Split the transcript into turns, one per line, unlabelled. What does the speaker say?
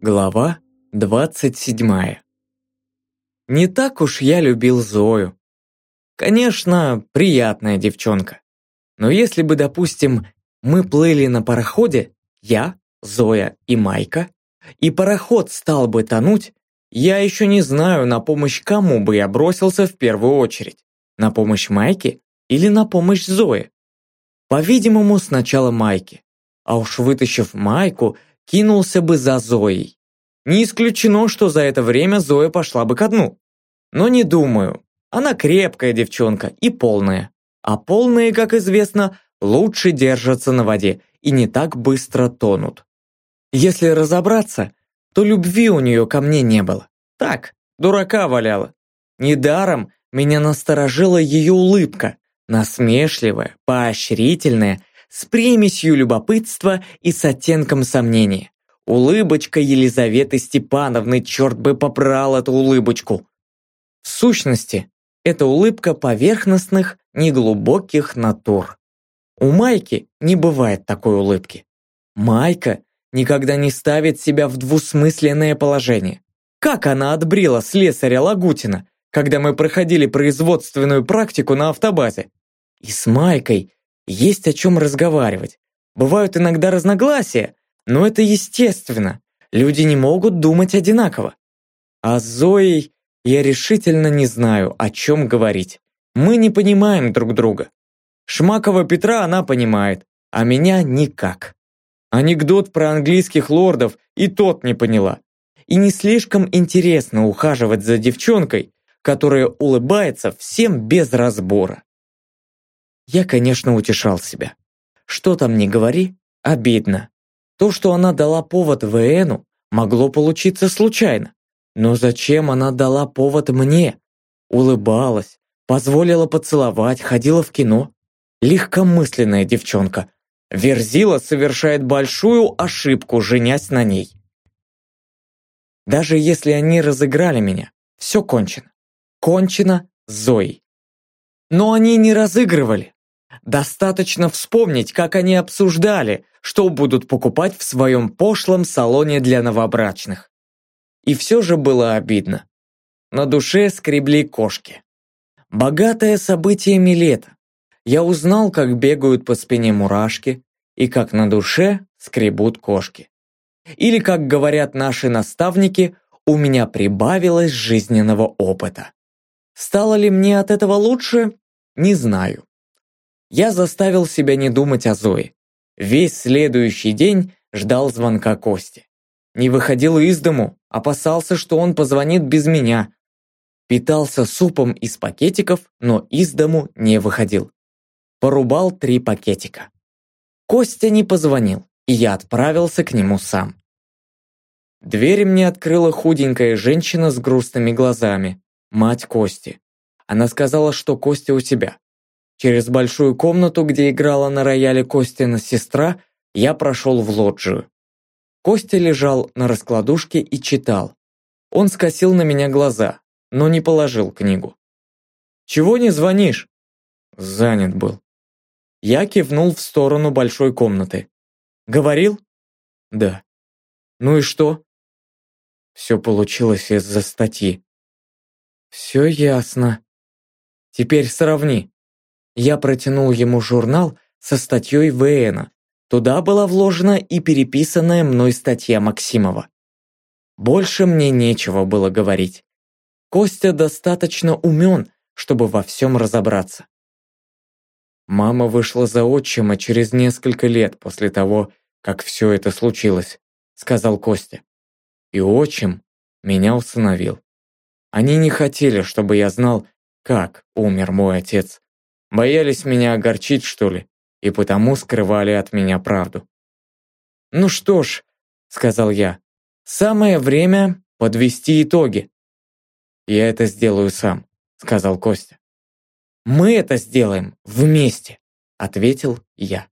Глава 27. Не так уж я любил Зою. Конечно, приятная девчонка. Но если бы, допустим, мы плыли на пароходе, я, Зоя и Майка, и пароход стал бы тонуть, я еще не знаю, на помощь кому бы я бросился в первую очередь. На помощь Майке или на помощь Зое? По-видимому, сначала Майке. А уж вытащив Майку, кинулся бы за Зоей. Не исключено, что за это время Зоя пошла бы ко дну. Но не думаю. Она крепкая девчонка и полная. А полные, как известно, лучше держатся на воде и не так быстро тонут. Если разобраться, то любви у нее ко мне не было. Так, дурака валяла. Недаром меня насторожила ее улыбка, насмешливая, поощрительная с примесью любопытства и с оттенком сомнения. Улыбочка Елизаветы Степановны, черт бы попрал эту улыбочку. В сущности, это улыбка поверхностных, неглубоких натур. У Майки не бывает такой улыбки. Майка никогда не ставит себя в двусмысленное положение. Как она отбрила слесаря Лагутина, когда мы проходили производственную практику на автобазе? И с Майкой есть о чем разговаривать. Бывают иногда разногласия, но это естественно. Люди не могут думать одинаково. А с Зоей я решительно не знаю, о чем говорить. Мы не понимаем друг друга. Шмакова Петра она понимает, а меня никак. Анекдот про английских лордов и тот не поняла. И не слишком интересно ухаживать за девчонкой, которая улыбается всем без разбора. Я, конечно, утешал себя. Что там не говори, обидно. То, что она дала повод ВНу, могло получиться случайно. Но зачем она дала повод мне? Улыбалась, позволила поцеловать, ходила в кино. Легкомысленная девчонка. Верзила совершает большую ошибку, женясь на ней. Даже если они разыграли меня, все кончено. Кончено Зоей. Но они не разыгрывали. Достаточно вспомнить, как они обсуждали, что будут покупать в своем пошлом салоне для новобрачных. И все же было обидно. На душе скребли кошки. Богатое событиями лето. Я узнал, как бегают по спине мурашки и как на душе скребут кошки. Или, как говорят наши наставники, у меня прибавилось жизненного опыта. Стало ли мне от этого лучше? Не знаю. Я заставил себя не думать о Зое. Весь следующий день ждал звонка Кости. Не выходил из дому, опасался, что он позвонит без меня. Питался супом из пакетиков, но из дому не выходил. Порубал три пакетика. Костя не позвонил, и я отправился к нему сам. Дверь мне открыла худенькая женщина с грустными глазами, мать Кости. Она сказала, что Костя у себя. Через большую комнату, где играла на рояле Костина сестра, я прошел в лоджию. Костя лежал на раскладушке и читал. Он скосил на меня глаза, но не положил книгу. «Чего не звонишь?» Занят был. Я кивнул в сторону большой комнаты. «Говорил?» «Да». «Ну и что?» Все получилось из-за статьи. «Все ясно. Теперь сравни. Я протянул ему журнал со статьей ВНа. Туда была вложена и переписанная мной статья Максимова. Больше мне нечего было говорить. Костя достаточно умен, чтобы во всем разобраться. Мама вышла за отчима через несколько лет после того, как все это случилось, сказал Костя. И отчим меня усыновил. Они не хотели, чтобы я знал, как умер мой отец, Боялись меня огорчить, что ли, и потому скрывали от меня правду. «Ну что ж», — сказал я, — «самое время подвести итоги». «Я это сделаю сам», — сказал Костя. «Мы это сделаем вместе», — ответил я.